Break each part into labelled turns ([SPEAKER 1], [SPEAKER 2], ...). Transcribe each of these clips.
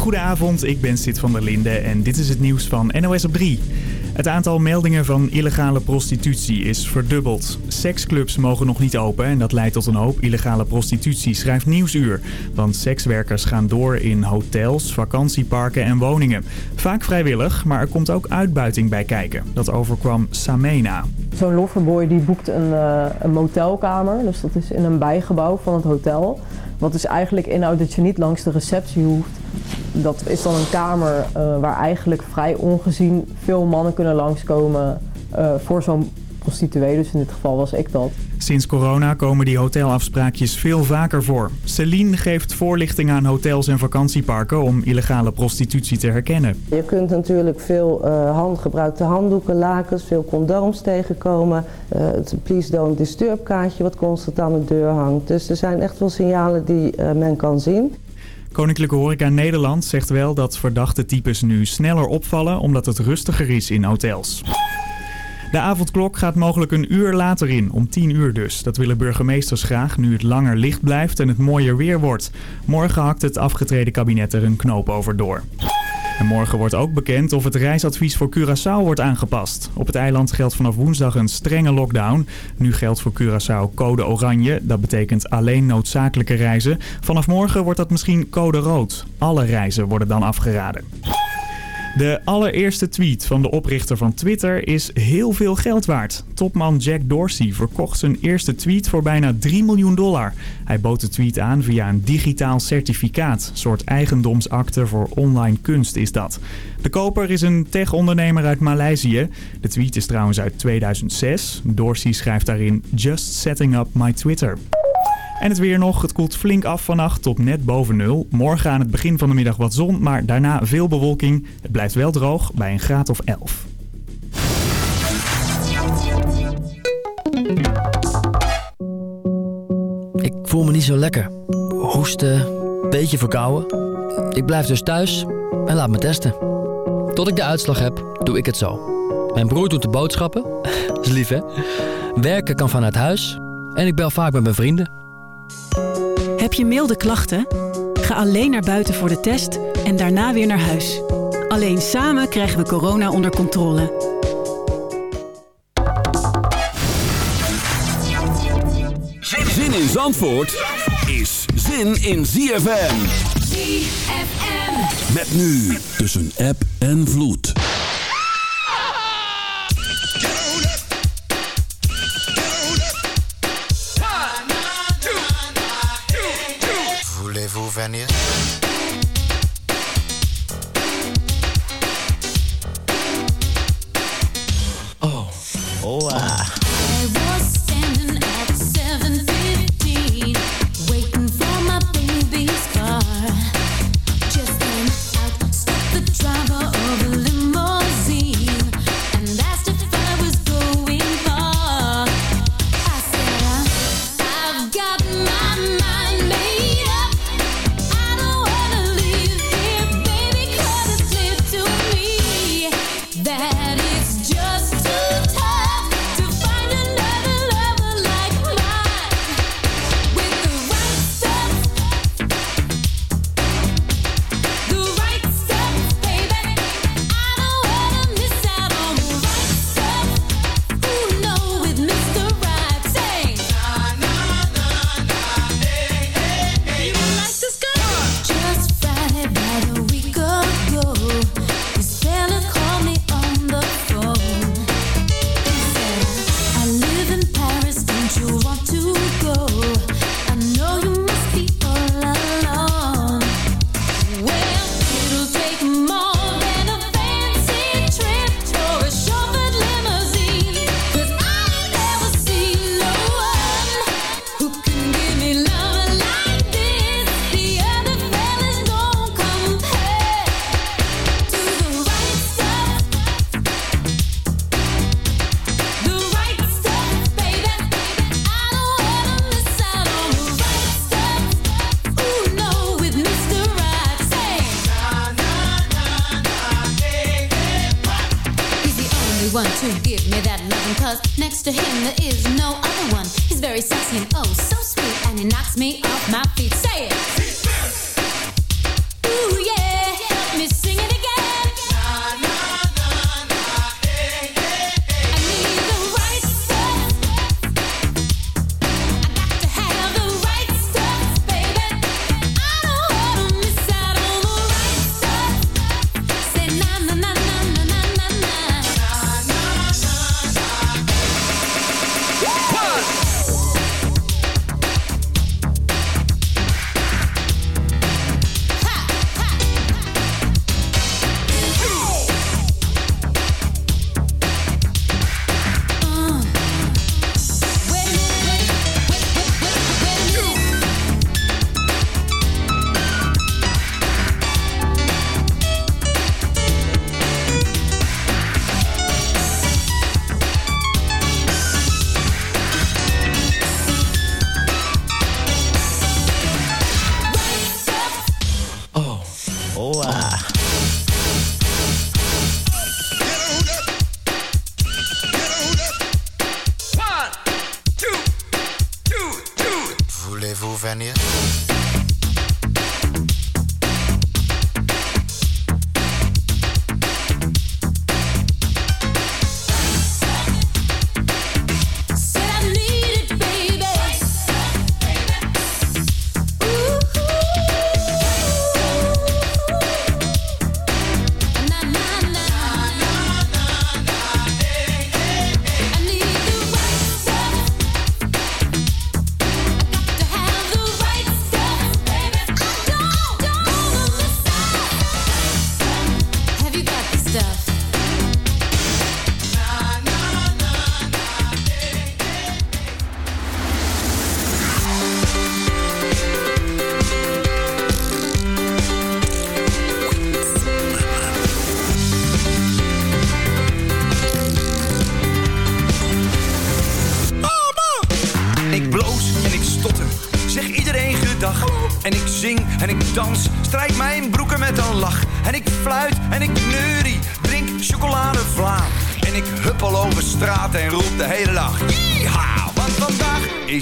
[SPEAKER 1] Goedenavond, ik ben Sid van der Linde en dit is het nieuws van NOS op 3. Het aantal meldingen van illegale prostitutie is verdubbeld. Seksclubs mogen nog niet open en dat leidt tot een hoop illegale prostitutie, schrijft Nieuwsuur. Want sekswerkers gaan door in hotels, vakantieparken en woningen. Vaak vrijwillig, maar er komt ook uitbuiting bij kijken. Dat overkwam Samena.
[SPEAKER 2] Zo'n loverboy die boekt een, uh, een motelkamer, dus dat is in een bijgebouw van het hotel. Wat dus eigenlijk inhoudt dat je niet langs de receptie hoeft. Dat is dan een kamer uh, waar eigenlijk vrij ongezien veel mannen kunnen langskomen uh, voor zo'n prostituee. Dus in dit geval was ik dat.
[SPEAKER 1] Sinds corona komen die hotelafspraakjes veel vaker voor. Celine geeft voorlichting aan hotels en vakantieparken om illegale prostitutie te herkennen.
[SPEAKER 3] Je kunt natuurlijk veel uh, handgebruikte handdoeken, lakens, veel condooms tegenkomen. Uh, het Please Don't Disturb kaartje wat constant aan de deur hangt. Dus er zijn echt wel signalen die uh, men kan zien.
[SPEAKER 1] Koninklijke Horeca Nederland zegt wel dat verdachte types nu sneller opvallen omdat het rustiger is in hotels. De avondklok gaat mogelijk een uur later in, om 10 uur dus. Dat willen burgemeesters graag, nu het langer licht blijft en het mooier weer wordt. Morgen hakt het afgetreden kabinet er een knoop over door. En morgen wordt ook bekend of het reisadvies voor Curaçao wordt aangepast. Op het eiland geldt vanaf woensdag een strenge lockdown. Nu geldt voor Curaçao code oranje. Dat betekent alleen noodzakelijke reizen. Vanaf morgen wordt dat misschien code rood. Alle reizen worden dan afgeraden. De allereerste tweet van de oprichter van Twitter is heel veel geld waard. Topman Jack Dorsey verkocht zijn eerste tweet voor bijna 3 miljoen dollar. Hij bood de tweet aan via een digitaal certificaat. Een soort eigendomsakte voor online kunst is dat. De koper is een tech-ondernemer uit Maleisië. De tweet is trouwens uit 2006. Dorsey schrijft daarin Just setting up my Twitter. En het weer nog. Het koelt flink af vannacht tot net boven nul. Morgen aan het begin van de middag wat zon, maar daarna veel bewolking. Het blijft wel droog bij een graad of 11.
[SPEAKER 4] Ik voel me niet zo lekker. Hoesten, beetje verkouden. Ik blijf dus thuis en laat me testen. Tot ik de uitslag heb, doe ik het zo. Mijn broer doet de boodschappen. Dat is lief, hè? Werken kan vanuit huis. En ik bel vaak met mijn vrienden.
[SPEAKER 5] Heb je milde klachten? Ga alleen naar buiten voor de test en daarna weer naar huis. Alleen samen krijgen we corona onder controle.
[SPEAKER 6] Zin in Zandvoort is zin in ZFM.
[SPEAKER 7] ZFM.
[SPEAKER 6] Met nu tussen app en vloed.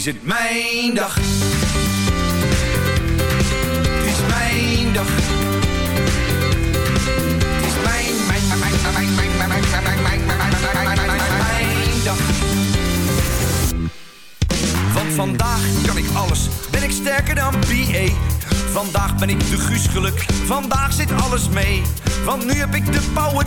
[SPEAKER 8] Het mijn dag. Is mijn dag. Het is mijn, mijn, mijn, mijn, mijn, mijn, mijn, mijn, mijn, mijn, mijn, mijn dag. Want vandaag kan ik alles, ben ik sterker dan BA. Vandaag ben ik de Guus geluk, vandaag zit alles mee. Want nu heb ik de power,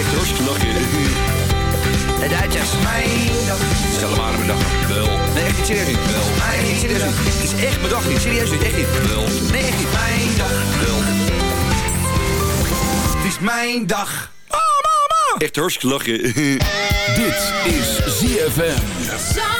[SPEAKER 8] Echt hartstikke lachen.
[SPEAKER 9] De Duitsers.
[SPEAKER 8] Mijn dag. Stel maar aan mijn dag. Wel. Nee, echt niet serieus niet. Wel. Nee, niet serieus. Het is echt mijn dag niet. Serieus niet. Echt niet. Wel. Nee, echt niet. Mijn dag. Wel. Het is mijn dag. Oh, mama. Echt hartstikke lachen.
[SPEAKER 6] Dit is ZFM.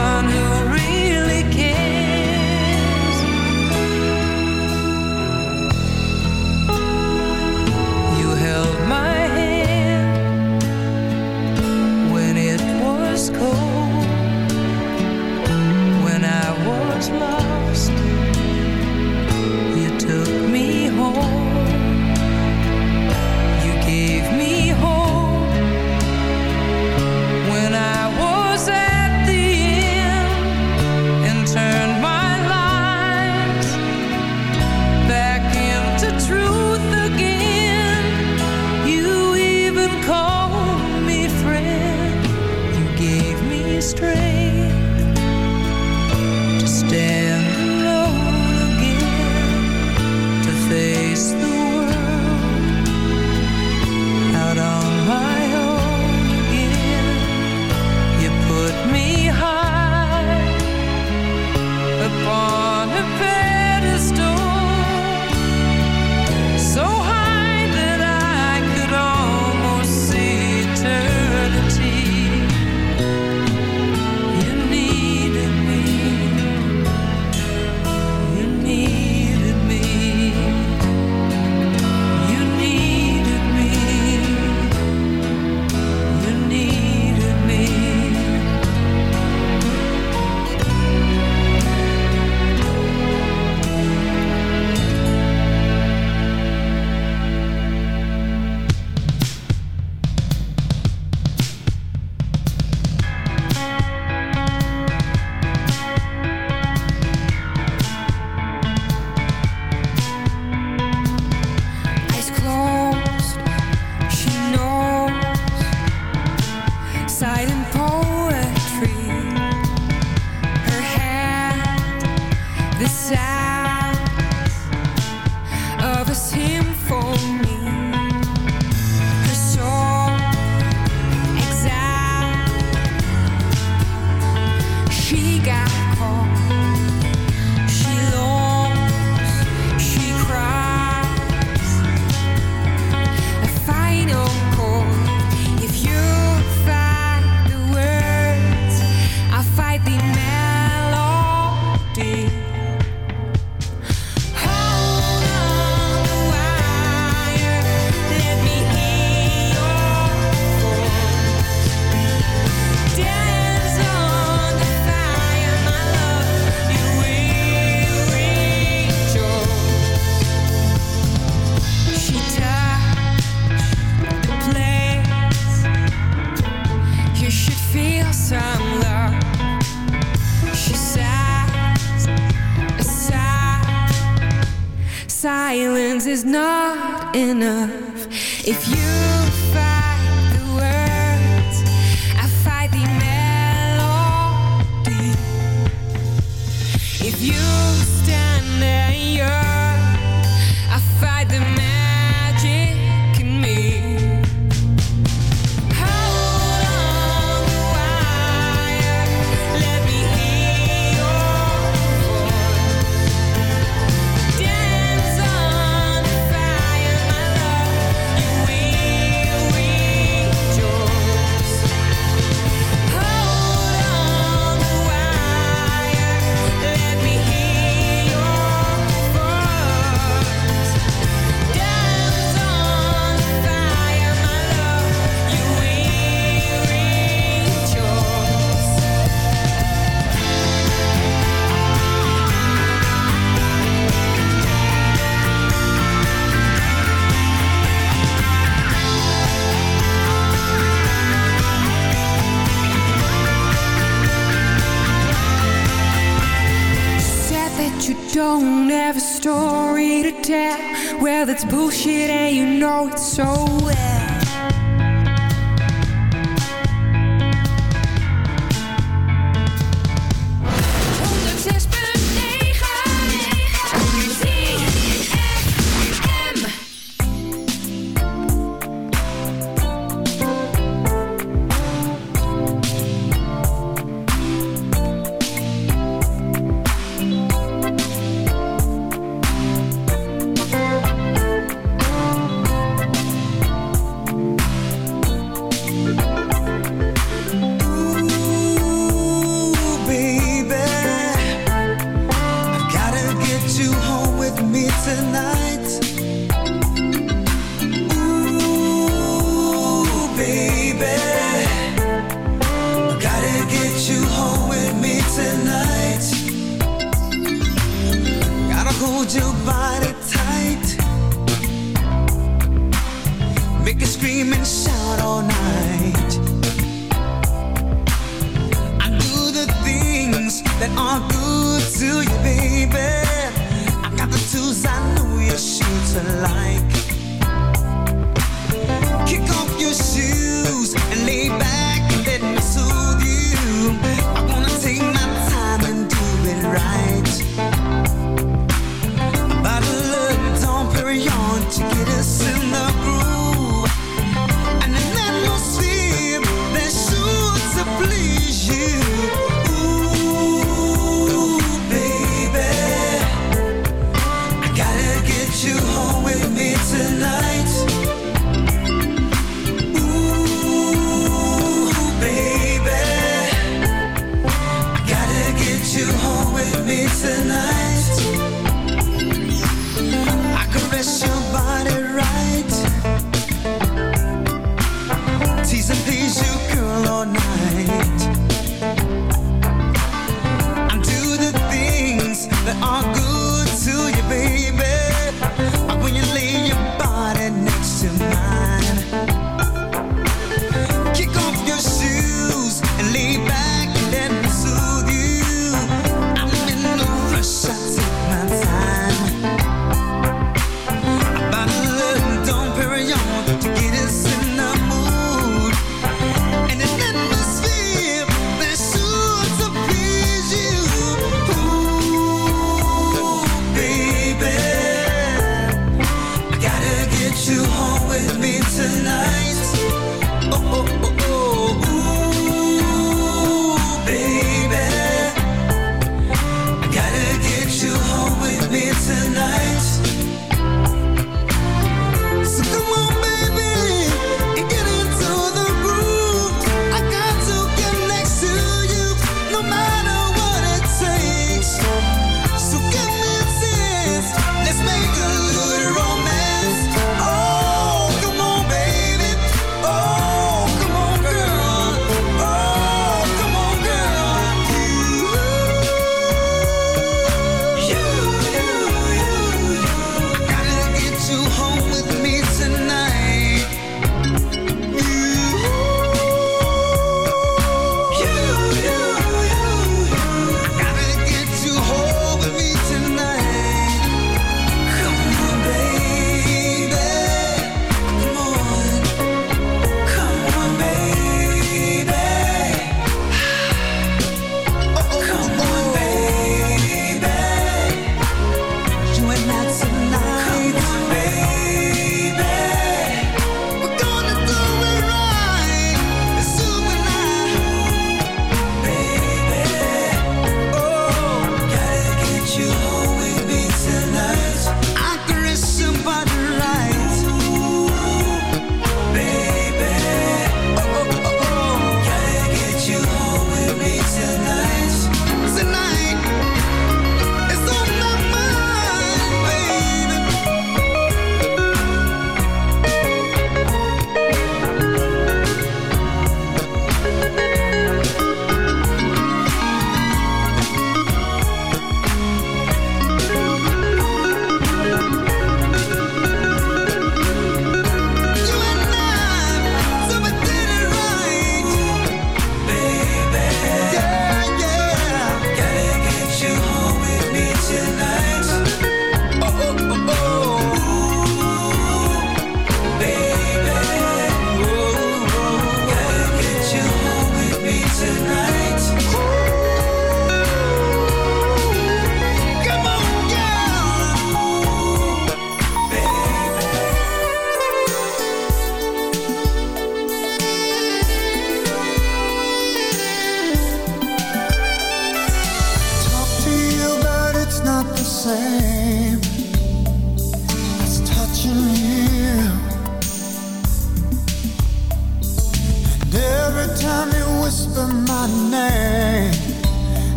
[SPEAKER 10] enough. to you,
[SPEAKER 11] baby. I got the tools I know your shoes are like. Kick off your shoes.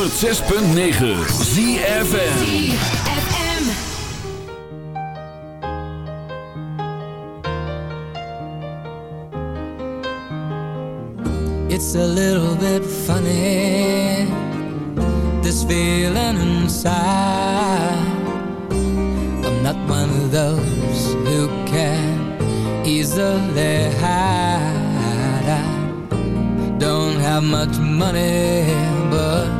[SPEAKER 6] Honderd zes punt negen ZFM.
[SPEAKER 12] It's a little bit funny, this feeling inside. I'm not one of those who can easily hide. I don't have much money, but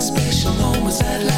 [SPEAKER 13] special moments at last.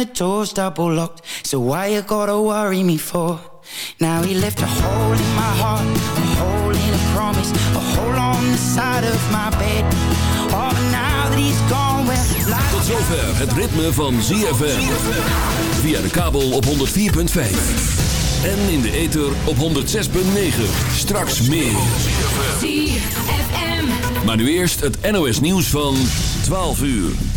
[SPEAKER 10] the
[SPEAKER 11] door's double locked So why you gotta worry me for? Now he left a hole in my heart A hole in a promise A hole on the side of my bed Oh, now that he's gone, well
[SPEAKER 9] Tot zover het ritme van ZFM Via de kabel op 104.5 en in de ether op 106.9. Straks meer. Maar nu eerst het NOS nieuws van 12 uur.